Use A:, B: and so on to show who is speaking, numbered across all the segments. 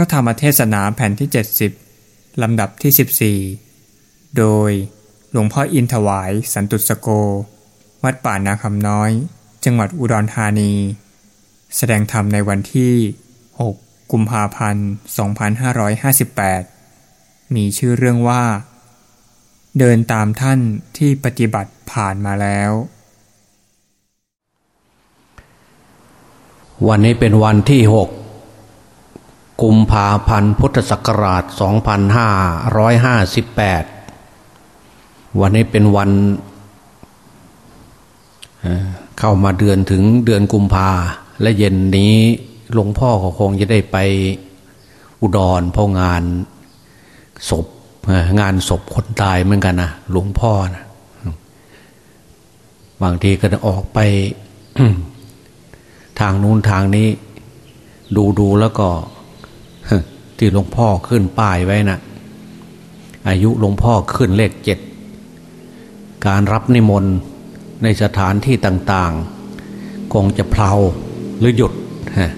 A: ระธรรมเทศนาแผ่นที่ 70 ลำดับที่ 14 โดยหลวงพ่ออินถวายสันตุสโก วัดป่านาคำน้อย จังหวัดอุดรธานี แสดงธรรมในวันที่ 6 กุมภาพันธ์ 2558 มีชื่อเรื่องว่า เดินตามท่านที่ปฏิบัติผ่านมาแล้ว
B: วันนี้เป็นวันที่ห กุมภาพันธ์พุทธศักราช 2558 วันนี้เป็นวันเข้ามาเดือนถึงเดือนกุมภาและเย็นนี้หลวงพ่อก็คงจะได้ไปอุดรเพราะงานศพงานศพคนตายเหมือนกันนะหลวงพ่อนะบางทีก็จะออกไปทางนู้นทางนี้ ดูดูแล้วก็ ที่หลวงพ่อขึ้นป้ายไว้นะอายุหลวงพ่อขึ้นเลขเจ็ดการรับนิมนต์ในสถานที่ต่างๆ คงจะเพลาหรือหยุดฮะ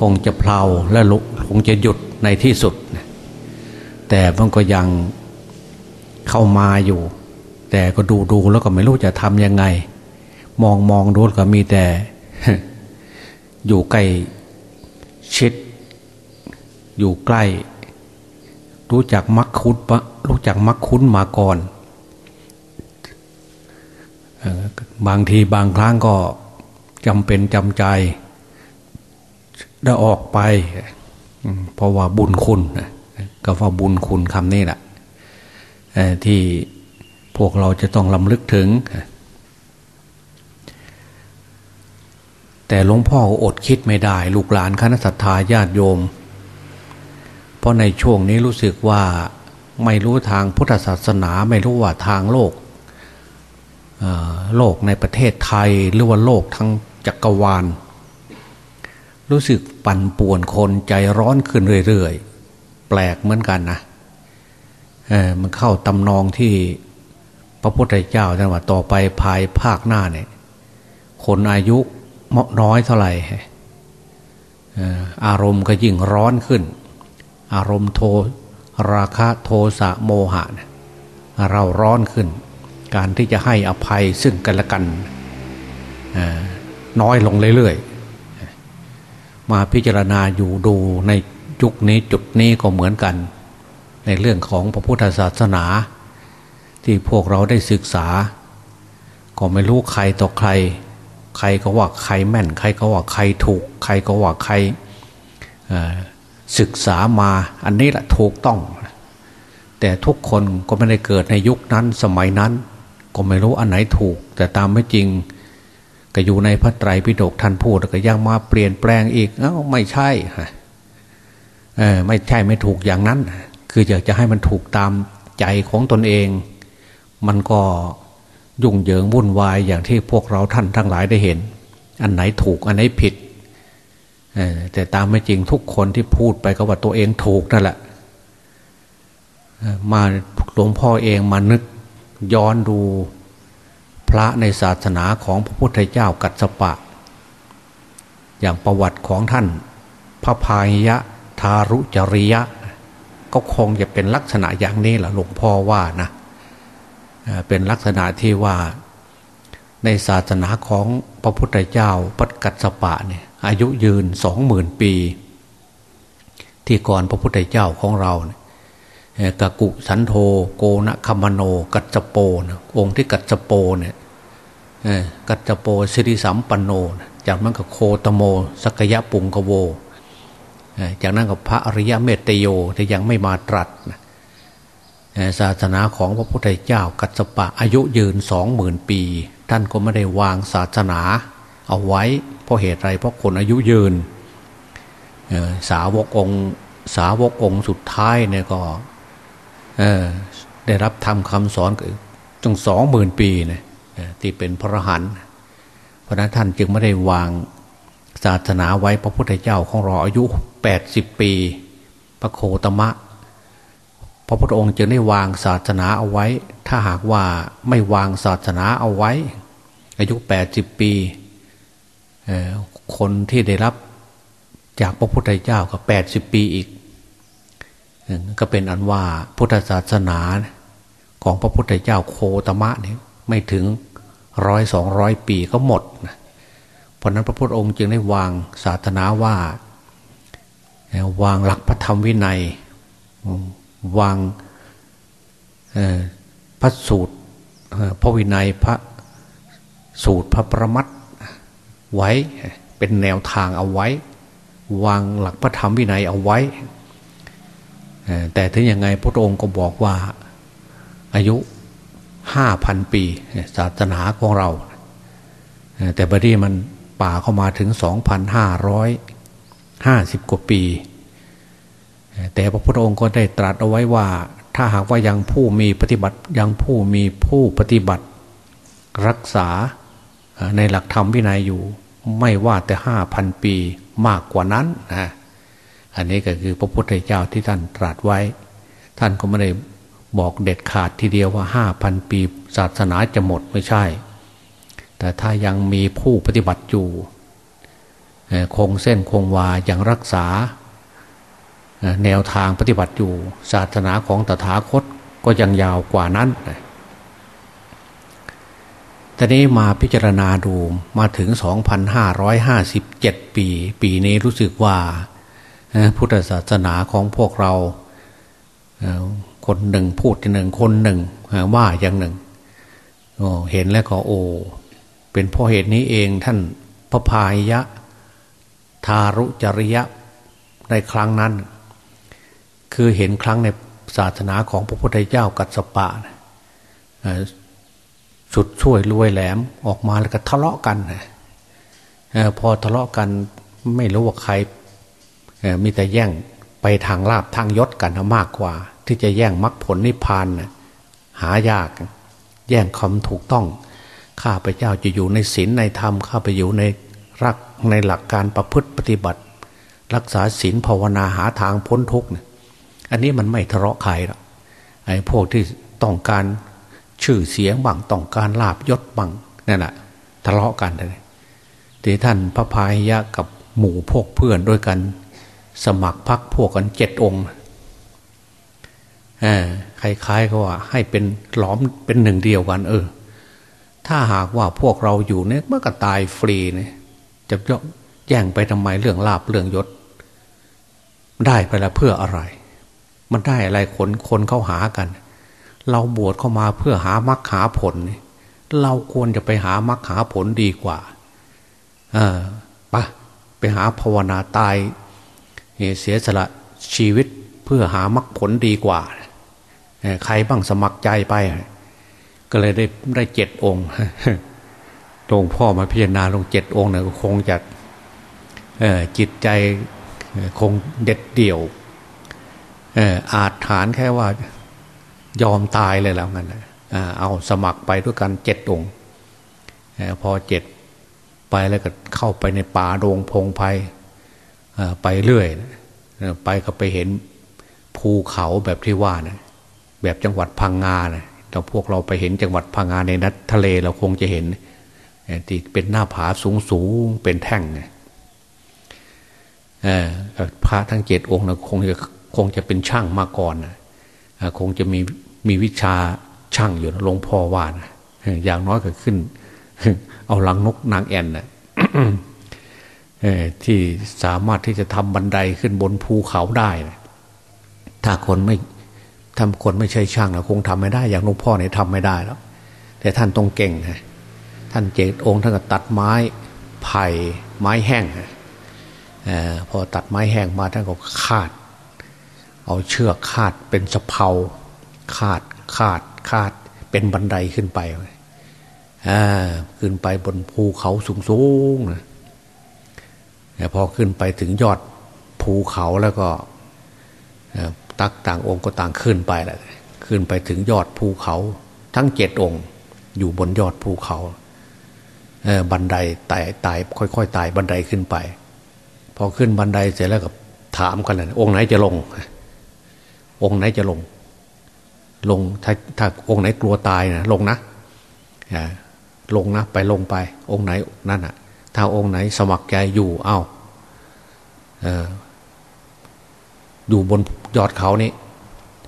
B: คงจะเพลาและลุคงจะหยุดในที่สุด แต่มันก็ยังเข้ามาอยู่ แต่ก็ดูดูแล้วก็ไม่รู้จะทำยังไง มองมองดูแล้วก็มีแต่ อยู่ใกล้ชิด อยู่ใกล้ รู้จักมักคุ้นปะรู้จักมักคุ้นมาก่อน บางทีบางครั้งก็จำเป็นจำใจได้ออกไป เพราะว่าบุญคุณก็ว่าบุญคุณคำนี้แหละที่พวกเราจะต้องลำลึกถึง แต่หลวงพ่ออดคิดไม่ได้ ลูกหลานคณะสัตยาญาติโยม เพราะในช่วงนี้รู้สึกว่าไม่รู้ทางพุทธศาสนาไม่รู้ว่าทางโลกโลกในประเทศไทยหรือว่าโลกทั้งจักรวาล รู้สึกปั่นป่วนคนใจร้อนขึ้นเรื่อยๆ แปลกเหมือนกันนะมันเข้าตำนองที่พระพุทธเจ้าท่านว่าต่อไปภายภาคหน้าเนี่ยคนอายุน้อยเท่าไหร่อารมณ์ก็ยิ่งร้อนขึ้น อารมณ์โทราคะโทสะโมหะเนี่ยเราร้อนขึ้น การที่จะให้อภัยซึ่งกันและกันน้อยลงเรื่อยๆมาพิจารณาอยู่ดูในยุคนี้จุดนี้ก็เหมือนกัน ในเรื่องของพระพุทธศาสนา ที่พวกเราได้ศึกษา ก็ไม่รู้ใครต่อใคร ใครก็ว่าใครแม่น ใครก็ว่าใครถูก ใครก็ว่าใคร ศึกษามาอันนี้แหละถูกต้อง แต่ทุกคนก็ไม่ได้เกิดในยุคนั้นสมัยนั้น ก็ไม่รู้อันไหนถูก แต่ตามไม่จริง ก็อยู่ในพระไตรปิฎกท่านพูดก็ยังมาเปลี่ยนแปลงอีกเอ้าไม่ใช่ฮะเออไม่ใช่ไม่ถูกอย่างนั้น คืออยากจะให้มันถูกตามใจของตนเอง มันก็ยุ่งเหยิงวุ่นวายอย่างที่พวกเราท่านทั้งหลายได้เห็น อันไหนถูกอันไหนผิด แต่ตามไม่จริงทุกคนที่พูดไปก็ว่าตัวเองถูกนั่นแหละมาหลวงพ่อเองมานึกย้อนดูพระในศาสนาของพระพุทธเจ้ากัสสปะ อย่างประวัติของท่าน พระพายยะทารุจริยะ ก็คงจะเป็นลักษณะอย่างนี้แหละหลวงพ่อว่านะเป็นลักษณะที่ว่าในศาสนาของพระพุทธเจ้าปัจกัสปะเนี่ย อายุยืนสองหมื่นปี ที่ก่อนพระพุทธเจ้าของเราเนี่ยเอ่อกกุสันโธโกนะคัมโน กัจจโปนะองค์ที่กัจจโปเนี่ยกัจจโปสิริสัมปันโน จากนั้นก็โคตโมสกยะปุงกโว จากนั้นก็พระอริยเมตตโยที่ยังไม่มาตรัสศาสนาของพระพุทธเจ้ากัจจปะอายุยืนสองหมื่นปี ท่านก็ไม่ได้วางศาสนาเอาไว้เพราะเหตุไรเพราะคนอายุยืนสาวกองสาวกองสุดท้ายเนี่ยก็ได้รับทำคำสอนจงสองหมื่นปีเนี่ยที่เป็นพระรหันเพราะนั้นท่านจึงไม่ได้วางศาสนาไว้พระพุทธเจ้าของเราอายุแปดสิบปี พระโคตมะ พระพุทธองค์จึงได้วางศาสนาเอาไว้ ถ้าหากว่าไม่วางศาสนาเอาไว้ อายุแปดสิบปี คนที่ได้รับจากพระพุทธเจ้าก็แปดสิบปีอีก ก็เป็นอันว่าพุทธศาสนาของพระพุทธเจ้าโคตมะเนี่ยไม่ถึงร้อยสองร้อยปีก็หมดนะเพราะนั้นพระพุทธองค์จึงได้วางศาสนาว่า วางหลักพระธรรมวินัย วางพระสูตรพระวินัยพระสูตรพระประมัด ไว้ เป็นแนวทางเอาไว้ วางหลักพระธรรมวินัยเอาไว้แต่ถึงยังไงพระองค์ก็บอกว่าอายุห้าพันปีศาสนาของเรา แต่บัดนี้มันป่าเข้ามาถึงสองพันห้าร้อยห้าสิบกว่าปี แต่พระพุทธองค์ก็ได้ตรัสเอาไว้ว่า ถ้าหากว่ายังผู้มีปฏิบัติยังผู้มีผู้ปฏิบัติ รักษา ในหลักธรรมวินัยอยู่ ไม่ว่าแต่ห้าพันปีมากกว่านั้นนะอันนี้ก็คือพระพุทธเจ้าที่ท่านตรัสไว้ ท่านก็ไม่ได้บอกเด็ดขาดทีเดียวว่าห้าพันปี ศาสนาจะหมดไม่ใช่ แต่ถ้ายังมีผู้ปฏิบัติอยู่คงเส้นคงวาอยังรักษา แนวทางปฏิบัติอยู่ ศาสนาของตถาคตก็ยังยาวกว่านั้น แต่นี้มาพิจารณาดูมาถึง 2,557 ปี ปีนี้รู้สึกว่าพุทธศาสนาของพวกเราคนหนึ่งพูดหนึ่งคนหนึ่งว่าอย่างหนึ่งเห็นแล้วก็โอ เป็นเพราะเหตุนี้เองท่านพระพายะทารุจริยะในครั้งนั้น คือเห็นครั้งในศาสนาของพระพุทธเจ้ากัสปะ สุดช่วยรวยแหลมออกมาแล้วก็ทะเลาะกันพอทะเลาะกันไม่รู้ว่าใครมีแต่แย่งไปทางลาบทางยศกันมากกว่า ที่จะแย่งมรรคผลนิพพานนะหายาก แย่งคำถูกต้องข้าพเจ้าจะอยู่ในศีลในธรรมข้าไปอยู่ในรักในหลักการประพฤติปฏิบัติ รักษาศีลภาวนาหาทางพ้นทุกข์เนี่ยอันนี้มันไม่ทะเลาะใครหรอกไอ้พวกที่ต้องการ ชื่อเสียงบังต้องการลาบยศบังนั่นแหะทะเลาะกันเลยทีท่านพระพายยะกับหมู่พวกเพื่อนด้วยกัน สมัครพักพวกกันเจ็ดองค์คล้ายๆก็ว่า ให้เป็นหลอมเป็นหนึ่งเดียวกัน เออ ถ้าหากว่าพวกเราอยู่เนี่ยเมื่อก็ตายฟรีเนี่ยจะแย่งไปทำไมเรื่องลาบเรื่องยศ ได้ไปแล้วเพื่ออะไร มันได้อะไรคนคนเข้าหากัน เราบวชเข้ามาเพื่อหามรรคหาผล เราควรจะไปหามรรคหาผลดีกว่า เออปะไปหาภาวนาตายเสียสละชีวิตเพื่อหามรรคผลดีกว่า ใครบ้างสมัครใจไป ก็เลยได้ได้เจ็ดองค์หลวงพ่อมาพิจารณาลงเจ็ดองค์เนี่ยคงจะจิตใจคงเด็ดเดี่ยวอาจฐานแค่ว่า ยอมตายเลยแล้วงั้นเอาสมัครไปด้วยกันเจ็ดองค์พอเจ็ดไปแล้วก็เข้าไปในป่าโรงพงไพ่ไปเรื่อยไปก็ไปเห็นภูเขาแบบที่ว่านะแบบจังหวัดพังงานะแต่พวกเราไปเห็นจังหวัดพังงาในนัดทะเลเราคงจะเห็นที่เป็นหน้าผาสูงสูงเป็นแท่งพระทั้งเจ็ดองค์นะคงจะคงจะเป็นช่างมาก่อนนะคงจะมี มีวิชาช่างอยู่นะหลวงพ่อว่านะอย่างน้อยก็ขึ้น เอาลังนกนางแอ่นนะที่สามารถที่จะทำบันไดขึ้นบนภูเขาได้นะถ้าคนไม่ทำคนไม่ใช่ช่างนะคงทำไม่ได้ อย่างหลวงพ่อเนี่ยทำไม่ได้แล้ว แต่ท่านต้องเก่งนะท่านเจตองค์ท่านก็ตัดไม้ไผ่ไม้แห้งอพอตัดไม้แห้งมาท่านก็คาด เอาเชือกคาดเป็นสะเพา คาดคาดคาดเป็นบันไดขึ้นไปขึ้นไปบนภูเขาสูงๆนะพอขึ้นไปถึงยอดภูเขาแล้วก็ตักต่างองค์ก็ต่างขึ้นไปแหละขึ้นไปถึงยอดภูเขา ทั้งเจ็ดองค์อยู่บนยอดภูเขาบันไดไต่ไต่ค่อยๆไต่บันไดขึ้นไป พอขึ้นบันไดเสร็จแล้วก็ถามกันเลยองค์ไหนจะลง องค์ไหนจะลง ลงถ้าถ้าองค์ไหนกลัวตายนะลงนะลงนะไปลงไป องค์ไหนนั่นอะ ถ้าองค์ไหนสมัครใจอยู่เอา้าอออยู่บนยอดเขานี้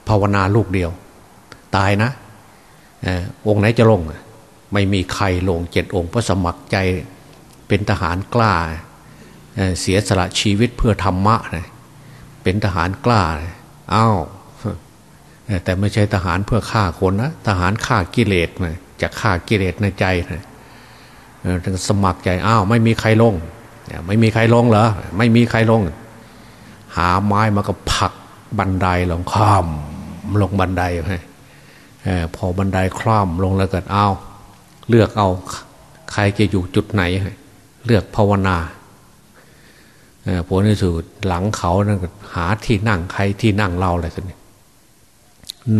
B: ภาวนาลูกเดียว ตายนะอองค์ไหนจะลง ไม่มีใครลงเจ็ดองค์เพราะสมัครใจเป็นทหารกล้าเเสียสละชีวิตเพื่อธรรมะนะเป็นทหารกล้าอ้าว แต่ไม่ใช่ทหารเพื่อฆ่าคนนะทหารฆ่ากิเลสนะจะฆ่ากิเลสในใจนะถึงสมัครใจอ้าวไม่มีใครลงไม่มีใครลงเหรอไม่มีใครลง หาไม้มาก็ผักบันไดลงข้ามลงบันไดให้พอบันไดคล่อมลงแล้วเก็เอาเลือกเอาใครจะอยู่จุดไหน เลือกภาวนาผลในสุดหลังเขานั่นก็หาที่นั่งใครที่นั่งเราอะไรสักนี่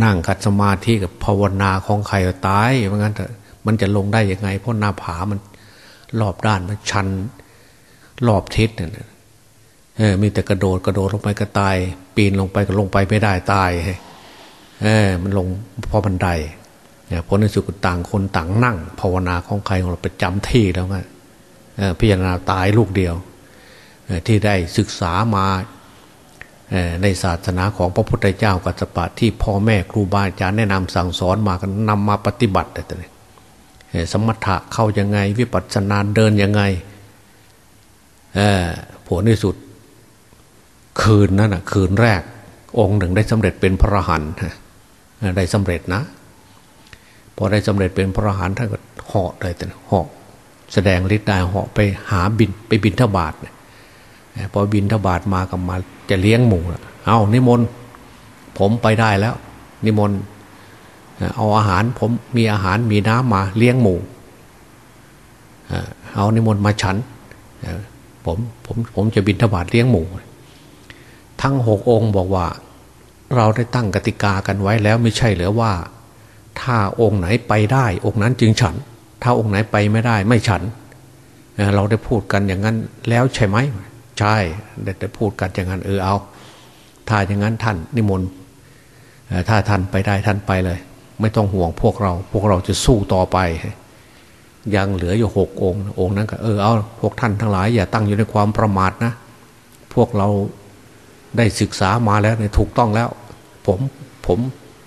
B: นั่งกัดสมาธิกับภาวนาของใครตายเพราะงั้นมันจะลงได้ยังไง เพราะหน้าผามันรอบด้านมันชันรอบทิศเนี่ยเออมีแต่กระโดดกระโดดลงไปก็ตาย ปีนลงไปก็ลงไปไม่ได้ตายเออมันลงพราะบันไดเนี่ยผลในสุดต่างคนต่างนั่ง ภาวนาของใครของเราไปจำที่แล้วไงพิจารณาตายลูกเดียวที่ได้ศึกษามา ในศาสนาของพระพุทธเจ้ากัสปะที่พ่อแม่ครูบาอาจารย์แนะนำสั่งสอนมากันนำมาปฏิบัติแต่เนี่ยสมถะเข้ายังไง วิปัสสนาเดินยังไงผลที่สุด คืนนั้นนะคืนแรก องค์หนึ่งได้สำเร็จเป็นพระหันได้สำเร็จนะ พอได้สำเร็จเป็นพระหันท่านก็เหาะเลยแต่เหาะแสดงฤทธิ์ได้เหาะไปหาบินไปบินทบาทพอบินทบาทมากับมา จะเลี้ยงหมูเอานิมนต์ผมไปได้แล้ว นิมนต์เอาอาหารผมมีอาหารมีน้ำมาเลี้ยงหมูเอานิมนต์มาฉันผมผมผมจะบินทบาทเลี้ยงหมู ทั้งหกองค์บอกว่า เราได้ตั้งกติกากันไว้แล้วไม่ใช่เหรือว่า ถ้าองค์ไหนไปได้ องค์นั้นจึงฉัน ถ้าองค์ไหนไปไม่ได้ ไม่ฉัน เราได้พูดกันอย่างนั้นแล้วใช่ไหม ใช่ได้ได้พูดกันอย่างนั้นเออเอาถ้าอย่างนั้นท่านนิมนต์ถ้าท่านไปได้ท่านไปเลย ไม่ต้องห่วงพวกเรา พวกเราจะสู้ต่อไป ยังเหลืออยู่หกองค์ องค์นั้นก็เออเอาพวกท่านทั้งหลายอย่าตั้งอยู่ในความประมาทนะ พวกเราได้ศึกษามาแล้วเนี่ยถูกต้องแล้ว ผมผม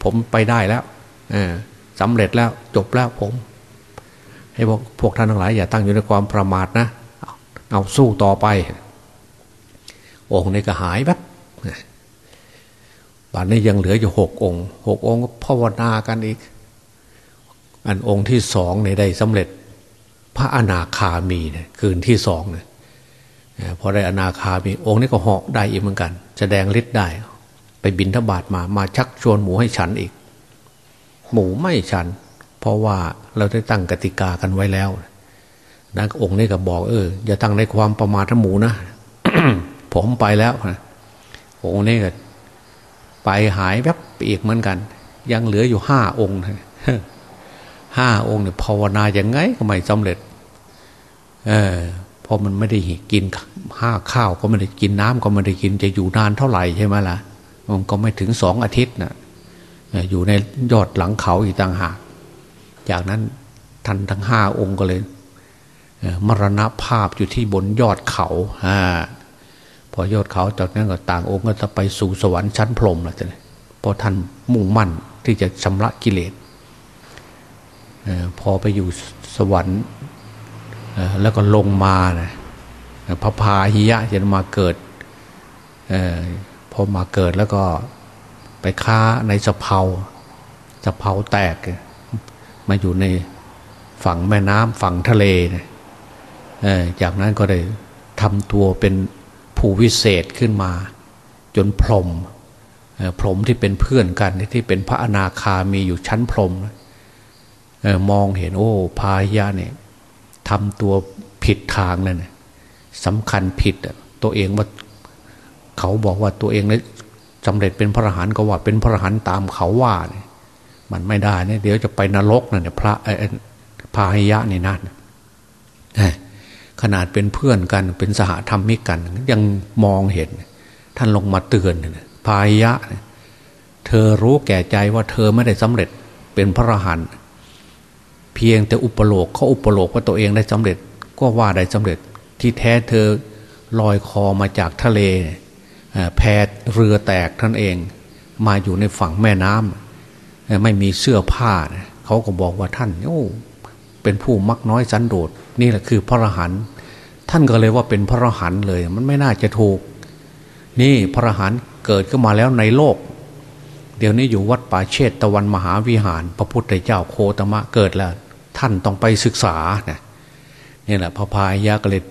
B: ผมไปได้แล้วสำเร็จแล้วจบแล้วผม ให้พวกพวกท่านทั้งหลายอย่าตั้งอยู่ในความประมาทนะเอาสู้ต่อไป องค์นี้ก็หายแบบป่านนี้ยังเหลืออยู่หกองค์หกองค์ก็ภาวนากันอีก อันองค์ที่สองในได้สำเร็จ พระอนาคามีเนี่ยคืนที่สองเนี่ยพอได้อนาคามีองค์นี้ก็เหาะได้อีกเหมือนกัน แสดงฤทธิ์ได้ ไปบินทบาทมามาชักชวนหมูให้ฉันอีก หมูไม่ฉัน เพราะว่าเราได้ตั้งกติกากันไว้แล้วนักองค์นี้ก็บอกเอออย่าตั้งในความประมาทหมูนะ ผมไปแล้วองค์นี้ก็ไปหายแวบอีกเหมือนกัน ยังเหลืออยู่ห้าองค์ห้าองค์เนี่ยภาวนาอย่างไงก็ไม่สำเร็จ เออพอมันไม่ได้กินห้าข้าวก็ไม่ได้กินน้ำก็ไม่ได้กินจะอยู่นานเท่าไหร่ใช่ไหมล่ะมันก็ไม่ถึงสองอาทิตย์นะอยู่ในยอดหลังเขาอีกต่างหาก จากนั้นท่านทั้งห้าองค์ก็เลยมรณภาพอยู่ที่บนยอดเขาอ่า พอยอดเขาจากนั้นก็ต่างองค์ก็จะไปสู่สวรรค์ชั้นพรหมแล้วจ้ะเพราะท่านมุ่งมั่นที่จะชำระกิเลสพอไปอยู่สวรรค์แล้วก็ลงมานะพระพาหิยะจะมาเกิดอพอมาเกิดแล้วก็ไปค้าในสะเพาสะเพาแตก มาอยู่ในฝั่งแม่น้ำฝั่งทะเลนะจากนั้นก็ได้ทำตัวเป็น ผู้วิเศษขึ้นมา จนพรมพรมที่เป็นเพื่อนกันที่เป็นพระอนาคามีอยู่ชั้นพรมมองเห็นโอ้พายะเนี่ยทำตัวผิดทางเลยเนี่ยสำคัญผิดตัวเองว่าเขาบอกว่าตัวเองเนี่ยสำเร็จเป็นพระอรหันต์ก็ว่าเป็นพระอรหันต์ตามเขาว่าเนี่ยมันไม่ได้เนี่ยเดี๋ยวจะไปนรกนะเนี่ยพระพายะนี่นั่น ขนาดเป็นเพื่อนกันเป็นสหธรรมิกกัน ยังมองเห็น ท่านลงมาเตือนพายะ เธอรู้แก่ใจว่าเธอไม่ได้สำเร็จเป็นพระอรหันต์เพียงแต่อุปโลกเขาอุปโลกว่าตัวเองได้สำเร็จก็ว่าได้สำเร็จที่แท้เธอลอยคอมาจากทะเลแพเรือแตกท่านเอง มาอยู่ในฝั่งแม่น้ำไม่มีเสื้อผ้าเขาก็บอกว่าท่านโอ้ เป็นผู้มักน้อยสันโดษนี่แหละคือพระรหันต์ท่านก็เลยว่าเป็นพระรหันต์เลย มันไม่น่าจะถูก นี่พระรหันต์เกิดขึ้นมาแล้วในโลก เดี๋ยวนี้อยู่วัดป่าเชตตะวันมหาวิหาร พระพุทธเจ้าโคตมะเกิดแล้ว ท่านต้องไปศึกษาเนี่ยนี่แหละพระพายยะก็เลย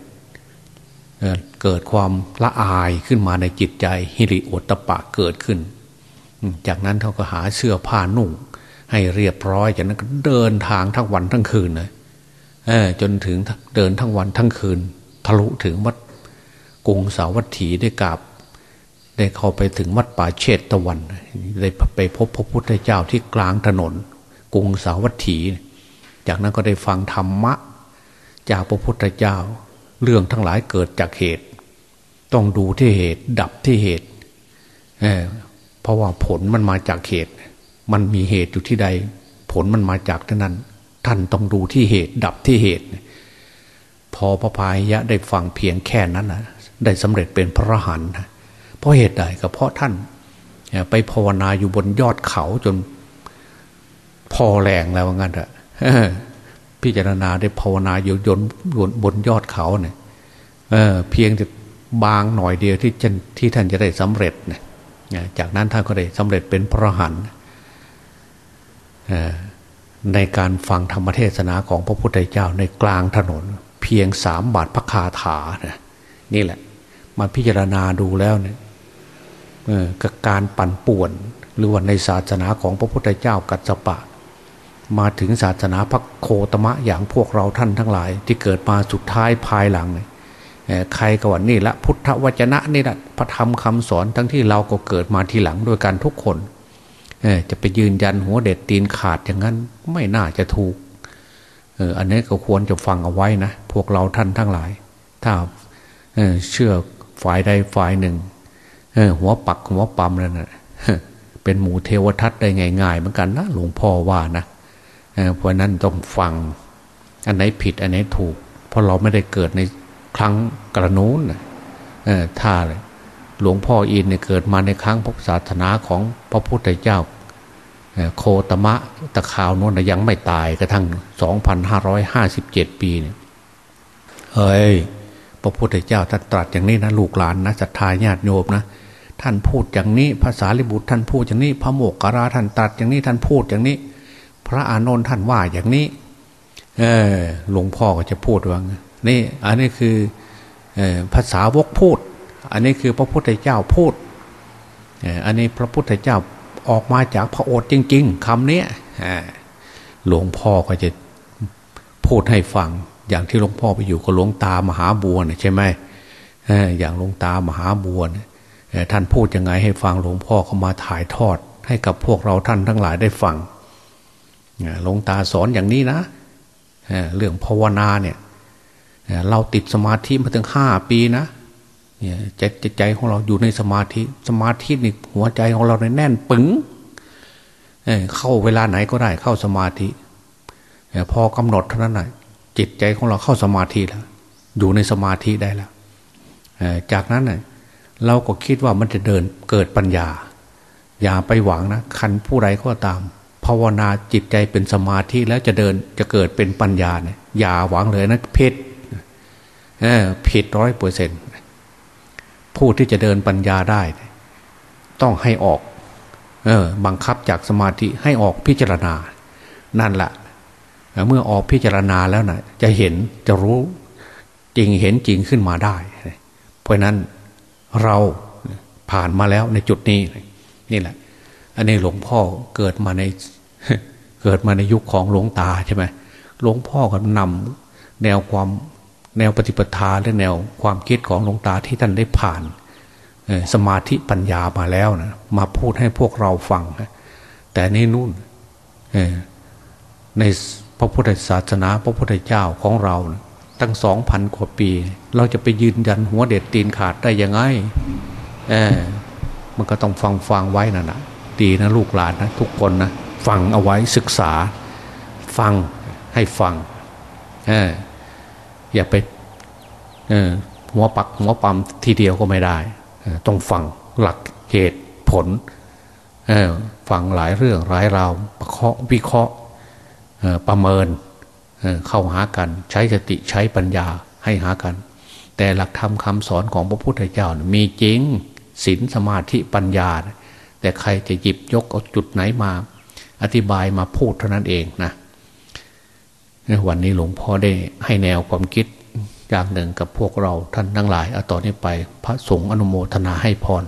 B: เกิดความละอายขึ้นมาในจิตใจฮิริโอตปะเกิดขึ้น จากนั้นเขาก็หาเสื้อผ้านุ่ง ให้เรียบร้อยจากนั้นก็เดินทางทั้งวันทั้งคืนเลยจนถึงเดินทั้งวันทั้งคืน ทะลุถึงวัดกรุงสาวัตถีได้กราบ ได้เข้าไปถึงวัดป่าเชตตะวันได้ไปพบพระพุทธเจ้าที่กลางถนน กรุงสาวัตถี จากนั้นก็ได้ฟังธรรมะ จากพระพุทธเจ้า เรื่องทั้งหลายเกิดจากเหตุ ต้องดูที่เหตุดับที่เหตุเเพราะว่าผลมันมาจากเหตุ มันมีเหตุอยู่ที่ใด ผลมันมาจากที่นั้น ท่านต้องดูที่เหตุดับที่เหตุ พอพระพายยะได้ฟังเพียงแค่นั้นนะได้สำเร็จเป็นพระหันนะเพราะเหตุใดก็เพราะท่าน ไปภาวนาอยู่บนยอดเขาจน พอแรงแล้วงั้นอะพิจารณาได้ภาวนาอยู่ยนบนยอดเขาเนี่ยเเพียงจะบางหน่อยเดียวที่ที่ท่านจะได้สำเร็จเนี่ยจากนั้นท่านก็ได้สำเร็จเป็นพระหัน ในการฟังธรรมเทศนาของพระพุทธเจ้าในกลางถนน เพียงสามบาทพระคาถานะนี่แหละ มาพิจารณาดูแล้วเนี่ยกับการปั่นป่วน หรือว่าในศาสนาของพระพุทธเจ้ากัจจปะ มาถึงศาสนาพระโคตมะอย่างพวกเราท่านทั้งหลาย ที่เกิดมาสุดท้ายภายหลังเนี่ยใครก็ว่านี่ละพุทธวจนะนี่แหละพระธรรมคำสอนทั้งที่เราก็เกิดมาทีหลังด้วยกันทุกคน จะไปยืนยันหัวเด็ดตีนขาดอย่างนั้น ไม่น่าจะถูกอันนี้ก็ควรจะฟังเอาไว้นะ พวกเราท่านทั้งหลาย ถ้าเชื่อฝ่ายใดฝ่ายหนึ่งหัวปักหัวปั๊มแล้วนะเป็นหมูเทวทัตได้ง่ายๆเหมือนกันนะหลวงพ่อว่านะเพราะนั้นต้องฟัง อันไหนผิดอันไหนถูก เพราะเราไม่ได้เกิดในครั้งกระนู้นถ้า หลวงพ่ออินเนี่ยเกิดมาในครั้งพระศาสนาของพระพุทธเจ้าโคตมะตะขาวนู้นยังไม่ตายกระทั่ง 2,557 ปีเนี่ยเฮ้ยพระพุทธเจ้าท่านตรัสอย่างนี้นะลูกหลานนะศรัทธาญาติโยมนะท่านพูดอย่างนี้ภาษาลิบุตรท่านพูดอย่างนี้ พระโมกขราท่านตรัสอย่างนี้ท่านพูดอย่างนี้ พระอานนท์ท่านว่าอย่างนี้ เออหลวงพ่อก็จะพูดว่านี่ อันนี้คือภาษาวกพูด อันนี้คือพระพุทธเจ้าพูดอันนี้พระพุทธเจ้าออกมาจากพระโอษฐ์จริง ๆคำนี้หลวงพ่อก็จะพูดให้ฟัง อย่างที่หลวงพ่อไปอยู่กับหลวงตามหาบัวใช่ไหมอย่างหลวงตามหาบัวท่านพูดยังไงให้ฟังหลวงพ่อเขามาถ่ายทอด ให้กับพวกเราท่านทั้งหลายได้ฟังหลวงตาสอนอย่างนี้นะเรื่องภาวนาเนี่ยเราติดสมาธิมาถึงห้าปีนะ ใจใจของเราอยู่ในสมาธิ สมาธินี่หัวใจของเราในแน่นปึงเข้าเวลาไหนก็ได้ เข้าสมาธิพอกำหนดเท่านั้นหนะจิตใจของเราเข้าสมาธิแล้วอยู่ในสมาธิได้แล้วจากนั้นเน่ยเราก็คิดว่ามันจะเดินเกิดปัญญา อย่าไปหวังนะคันผู้ใดก็ตามภาวนาจิตใจเป็นสมาธิแล้วจะเดินจะเกิดเป็นปัญญาเนี่ยอย่าหวังเลยนะเพชรผิดร้อยเปอร์เซ็นต์ ผู้ที่จะเดินปัญญาได้ ต้องให้ออก เออ บังคับจากสมาธิให้ออกพิจารณา นั่นแหละเมื่อออกพิจารณาแล้วนะจะเห็นจะรู้จริงเห็นจริงขึ้นมาได้ เพราะนั้นเราผ่านมาแล้วในจุดนี้นี่แหละ อันนี้หลวงพ่อเกิดมาในเกิดมาในยุคของหลวงตาใช่ไหมหลวงพ่อก็นำแนวความ แนวปฏิปทาและแนวความคิดของหลวงตาที่ท่านได้ผ่านสมาธิปัญญามาแล้วนะมาพูดให้พวกเราฟังแต่นี่นู่นในพระพุทธศาสนาพระพุทธเจ้าของเราตั้งสองพันกว่าปี เราจะไปยืนยันหัวเด็ดตีนขาดได้ยังไงมันก็ต้องฟังฟังไว้นะนะดีนะลูกหลานนะทุกคนนะฟังเอาไว้ศึกษา ฟังให้ฟังเออ อย่าไปหัวปักหัวปั๊มทีเดียวก็ไม่ได้ต้องฟังหลักเหตุผลฟังหลายเรื่องหลายราวประเคาะวิเคราะห์ประเมินเข้าหากันใช้สติใช้ปัญญาให้หากัน แต่หลักธรรมคำสอนของพระพุทธเจ้ามีจริงศีลสมาธิปัญญา แต่ใครจะหยิบยกเอาจุดไหนมา อธิบายมาพูดเท่านั้นเองนะ วันนี้หลวงพ่อได้ให้แนวความคิดอย่างหนึ่งกับพวกเราท่านทั้งหลายเอาต่อนนี้ไป พระสงฆ์อนุโมทนาให้พร